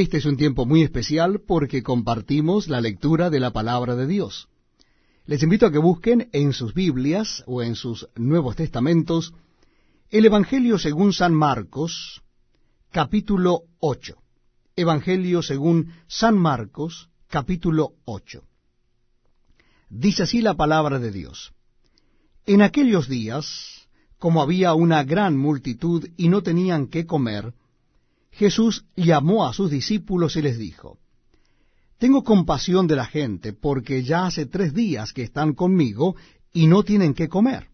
Este es un tiempo muy especial porque compartimos la lectura de la palabra de Dios. Les invito a que busquen en sus Biblias o en sus Nuevos Testamentos el Evangelio según San Marcos, capítulo 8. Evangelio según San Marcos, capítulo 8. Dice así la palabra de Dios. En aquellos días, como había una gran multitud y no tenían qué comer, Jesús llamó a sus discípulos y les dijo, Tengo compasión de la gente, porque ya hace tres días que están conmigo y no tienen qué comer.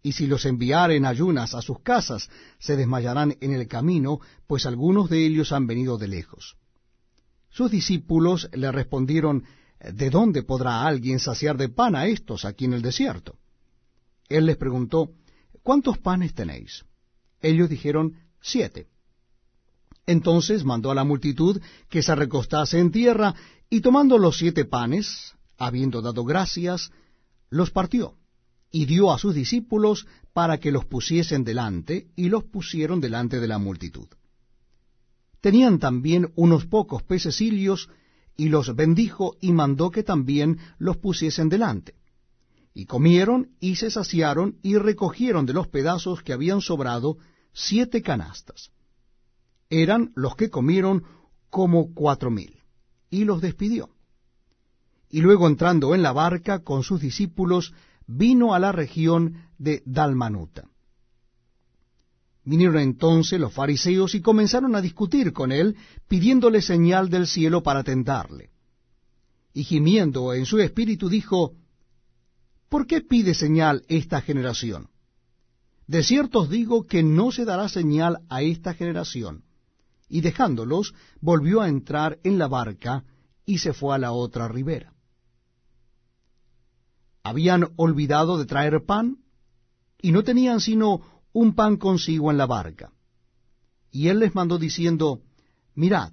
Y si los enviaren ayunas a sus casas, se desmayarán en el camino, pues algunos de ellos han venido de lejos. Sus discípulos le respondieron, ¿De dónde podrá alguien saciar de pan a estos aquí en el desierto? Él les preguntó, ¿cuántos panes tenéis? Ellos dijeron, siete. Entonces mandó a la multitud que se recostase en tierra, y tomando los siete panes, habiendo dado gracias, los partió, y dio a sus discípulos para que los pusiesen delante, y los pusieron delante de la multitud. Tenían también unos pocos pececillos, y los bendijo, y mandó que también los pusiesen delante. Y comieron, y se saciaron, y recogieron de los pedazos que habían sobrado siete canastas eran los que comieron como cuatro mil, y los despidió. Y luego entrando en la barca con sus discípulos, vino a la región de Dalmanuta. Vinieron entonces los fariseos y comenzaron a discutir con él, pidiéndole señal del cielo para tentarle. Y gimiendo en su espíritu dijo, ¿Por qué pide señal esta generación? De cierto os digo que no se dará señal a esta generación y dejándolos, volvió a entrar en la barca y se fue a la otra ribera. Habían olvidado de traer pan, y no tenían sino un pan consigo en la barca. Y él les mandó diciendo, Mirad,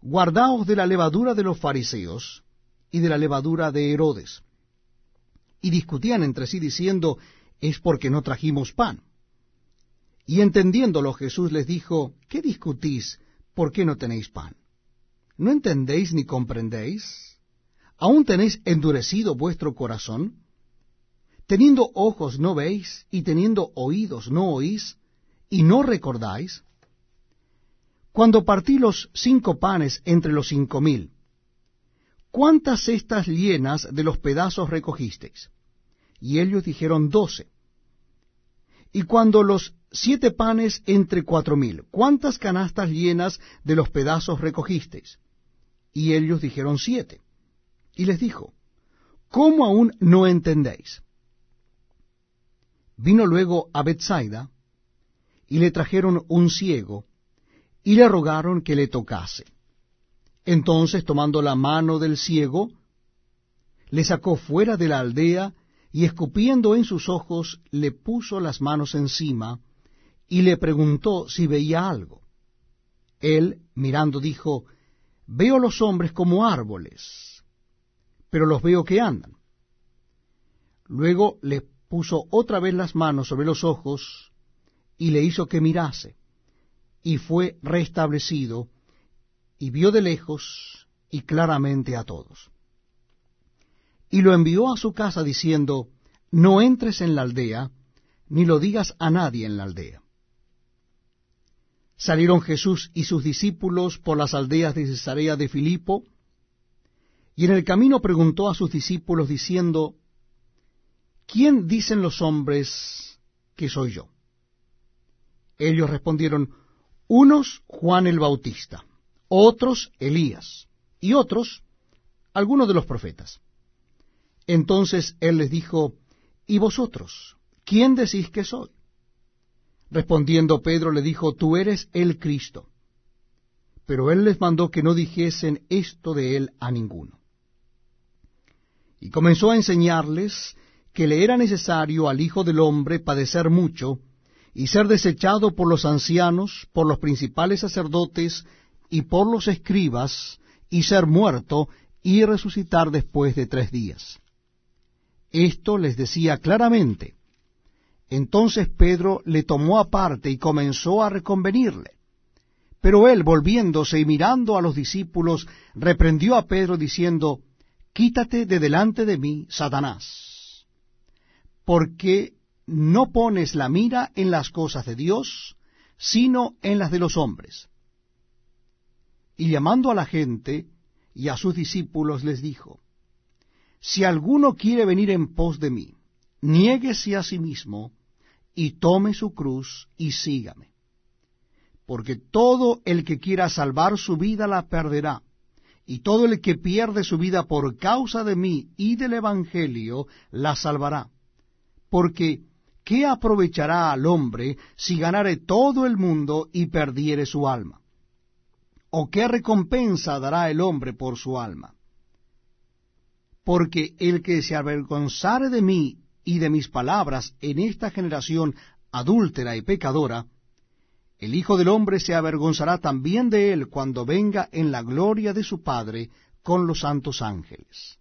guardaos de la levadura de los fariseos y de la levadura de Herodes. Y discutían entre sí diciendo, es porque no trajimos pan. Y entendiéndolo Jesús les dijo, ¿qué discutís ¿por qué no tenéis pan? ¿No entendéis ni comprendéis? ¿Aún tenéis endurecido vuestro corazón? Teniendo ojos no veis, y teniendo oídos no oís, y no recordáis. Cuando partí los cinco panes entre los cinco mil, ¿cuántas cestas llenas de los pedazos recogisteis? Y ellos dijeron doce. Y cuando los siete panes entre cuatro mil. ¿Cuántas canastas llenas de los pedazos recogisteis? Y ellos dijeron siete. Y les dijo, ¿cómo aún no entendéis? Vino luego a Bethsaida, y le trajeron un ciego, y le rogaron que le tocase. Entonces, tomando la mano del ciego, le sacó fuera de la aldea, y escupiendo en sus ojos, le puso las manos encima, y le preguntó si veía algo. Él, mirando, dijo, Veo los hombres como árboles, pero los veo que andan. Luego le puso otra vez las manos sobre los ojos y le hizo que mirase, y fue restablecido, y vio de lejos y claramente a todos. Y lo envió a su casa diciendo, No entres en la aldea, ni lo digas a nadie en la aldea. Salieron Jesús y sus discípulos por las aldeas de Cesarea de Filipo, y en el camino preguntó a sus discípulos diciendo, ¿quién dicen los hombres que soy yo? Ellos respondieron, unos Juan el Bautista, otros Elías, y otros algunos de los profetas. Entonces él les dijo, ¿y vosotros? ¿Quién decís que soy? Respondiendo Pedro le dijo, Tú eres el Cristo. Pero él les mandó que no dijesen esto de él a ninguno. Y comenzó a enseñarles que le era necesario al Hijo del Hombre padecer mucho, y ser desechado por los ancianos, por los principales sacerdotes, y por los escribas, y ser muerto, y resucitar después de tres días. Esto les decía claramente, entonces Pedro le tomó aparte y comenzó a reconvenirle. Pero él, volviéndose y mirando a los discípulos, reprendió a Pedro diciendo, Quítate de delante de mí, Satanás, porque no pones la mira en las cosas de Dios, sino en las de los hombres. Y llamando a la gente y a sus discípulos les dijo, Si alguno quiere venir en pos de mí, niéguese a sí mismo, y tome su cruz y sígame. Porque todo el que quiera salvar su vida la perderá, y todo el que pierde su vida por causa de mí y del Evangelio la salvará. Porque, ¿qué aprovechará al hombre si ganare todo el mundo y perdiere su alma? ¿O qué recompensa dará el hombre por su alma? Porque el que se avergonzare de mí y de mis palabras en esta generación adúltera y pecadora, el Hijo del Hombre se avergonzará también de él cuando venga en la gloria de su Padre con los santos ángeles.